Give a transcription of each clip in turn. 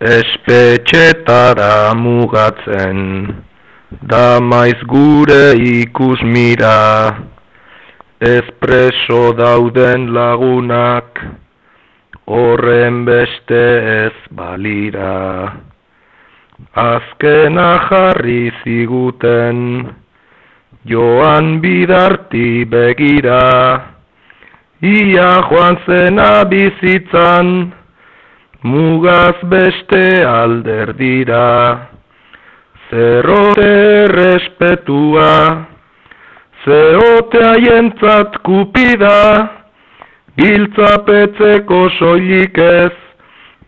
espetxetara mugatzen, da maiz gure ikus mira, espreso dauden lagunak, horren beste ez balira. Azkena jarri ziguten, joan bidarti begira, ia joan zena bizitzan, mugaz beste alder dira. Zerrote respetua, zeote haientzat kupida, giltzapetzeko soilik ez,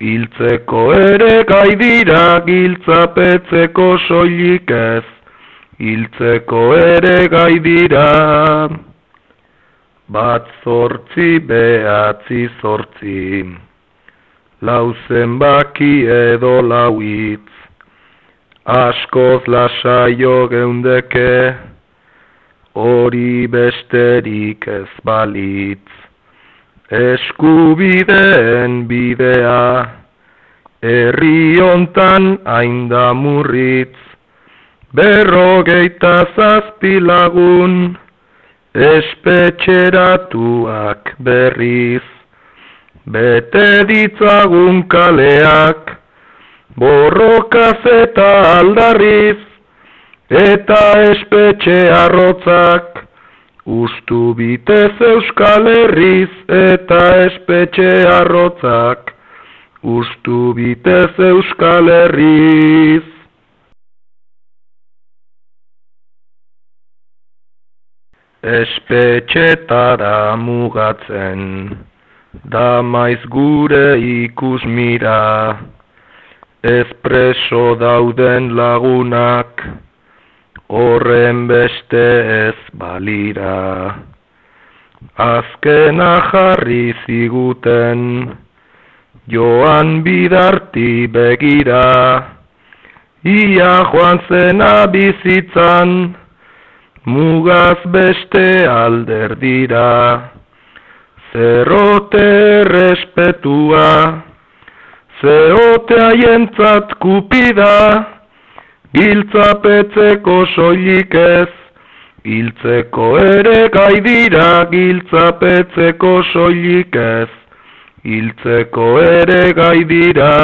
hiltzeko ere gai dira, giltzapetzeko soilik ez, hiltzeko ere gai dira. Bat zortzi behatzi zortzi, lau zenbaki edo lauitz, askoz lasaio geundeke, hori besterik ez balitz. Eskubideen bidea, herri hontan ainda murritz, berrogeita zazpi lagun, espetxeratuak berriz. Bete ditzagun kaleak, borrokaz eta aldarriz, eta espetxe arrotzak, ustu bitez euskal herriz, eta espetxe arrotzak, ustu bitez euskal herriz. Espetxetara mugatzen, da maiz gure ikus mira, espreso dauden lagunak, horren beste ez balira. Azkena jarri ziguten, joan bidarti begira, ia joan zena bizitzan, mugaz beste alder dira. Zerrote respetua, zeote haientzat kupida, giltzapetzeko soilik ez, hiltzeko ere gai dira, giltzapetzeko soilik ez, hiltzeko ere gai dira.